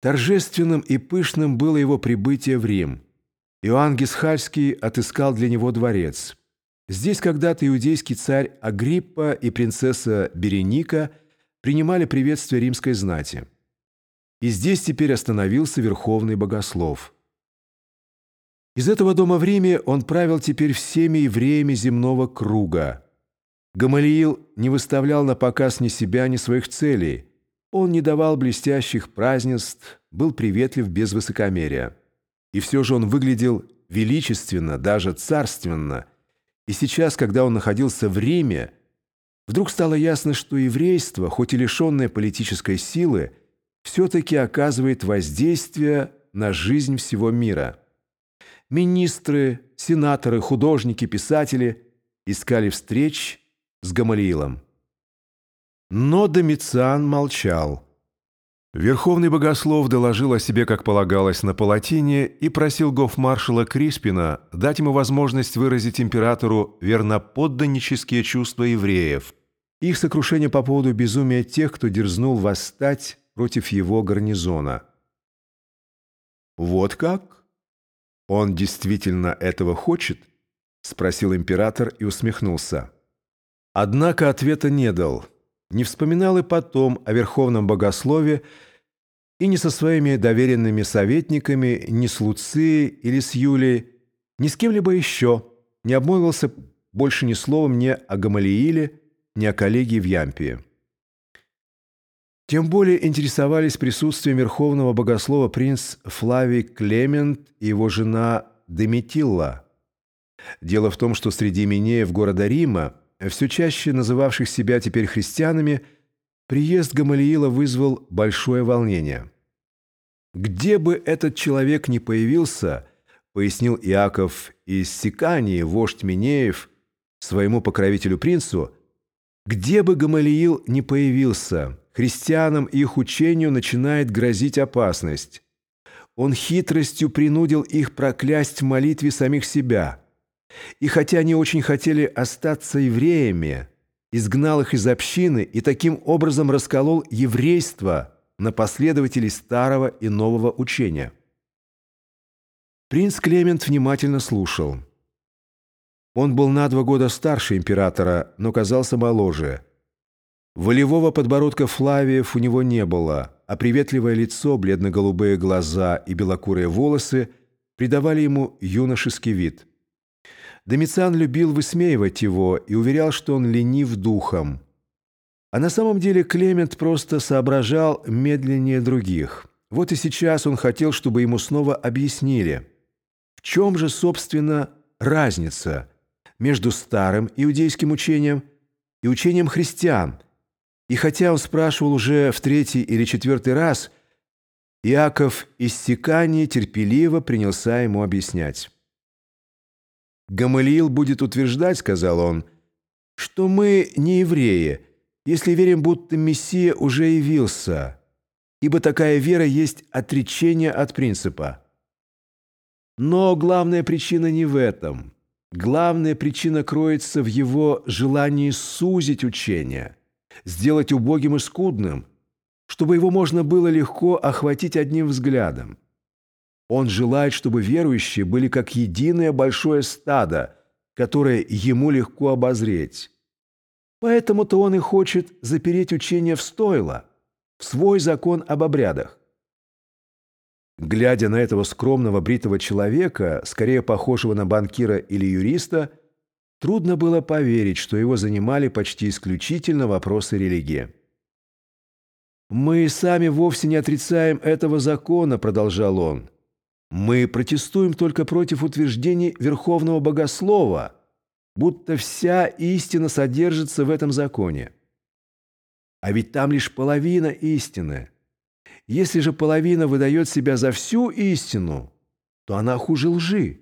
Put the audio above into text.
Торжественным и пышным было его прибытие в Рим. Иоанн Гисхальский отыскал для него дворец. Здесь когда-то иудейский царь Агриппа и принцесса Береника принимали приветствие римской знати. И здесь теперь остановился верховный богослов. Из этого дома в Риме он правил теперь всеми евреями земного круга. Гамалиил не выставлял на показ ни себя, ни своих целей – он не давал блестящих празднеств, был приветлив без высокомерия. И все же он выглядел величественно, даже царственно. И сейчас, когда он находился в Риме, вдруг стало ясно, что еврейство, хоть и лишенное политической силы, все-таки оказывает воздействие на жизнь всего мира. Министры, сенаторы, художники, писатели искали встреч с Гамалиилом. Но Домициан молчал. Верховный богослов доложил о себе, как полагалось, на палатине и просил гофмаршала Криспина дать ему возможность выразить императору верноподданнические чувства евреев, их сокрушение по поводу безумия тех, кто дерзнул восстать против его гарнизона. «Вот как? Он действительно этого хочет?» – спросил император и усмехнулся. Однако ответа не дал – не вспоминал и потом о верховном богослове и ни со своими доверенными советниками, ни с Луцией или с Юлией, ни с кем-либо еще не обмолвился больше ни словом ни о Гамалииле, ни о коллегии в Ямпии. Тем более интересовались присутствием верховного богослова принц Флавий Клемент и его жена Деметилла. Дело в том, что среди Минеев города Рима все чаще называвших себя теперь христианами, приезд Гамалиила вызвал большое волнение. «Где бы этот человек ни появился», — пояснил Иаков из Сикании, вождь Минеев, своему покровителю-принцу, «где бы Гамалиил ни появился, христианам их учению начинает грозить опасность. Он хитростью принудил их проклясть в молитве самих себя» И хотя они очень хотели остаться евреями, изгнал их из общины и таким образом расколол еврейство на последователей старого и нового учения. Принц Клемент внимательно слушал. Он был на два года старше императора, но казался моложе. Волевого подбородка Флавиев у него не было, а приветливое лицо, бледно-голубые глаза и белокурые волосы придавали ему юношеский вид – Домициан любил высмеивать его и уверял, что он ленив духом. А на самом деле Клемент просто соображал медленнее других. Вот и сейчас он хотел, чтобы ему снова объяснили, в чем же, собственно, разница между старым иудейским учением и учением христиан. И хотя он спрашивал уже в третий или четвертый раз, Иаков из Сикании терпеливо принялся ему объяснять. «Гамалиил будет утверждать, — сказал он, — что мы не евреи, если верим, будто Мессия уже явился, ибо такая вера есть отречение от принципа. Но главная причина не в этом. Главная причина кроется в его желании сузить учение, сделать убогим и скудным, чтобы его можно было легко охватить одним взглядом. Он желает, чтобы верующие были как единое большое стадо, которое ему легко обозреть. Поэтому-то он и хочет запереть учение в стойло, в свой закон об обрядах. Глядя на этого скромного бритого человека, скорее похожего на банкира или юриста, трудно было поверить, что его занимали почти исключительно вопросы религии. «Мы сами вовсе не отрицаем этого закона», — продолжал он. Мы протестуем только против утверждений Верховного Богослова, будто вся истина содержится в этом законе. А ведь там лишь половина истины. Если же половина выдает себя за всю истину, то она хуже лжи.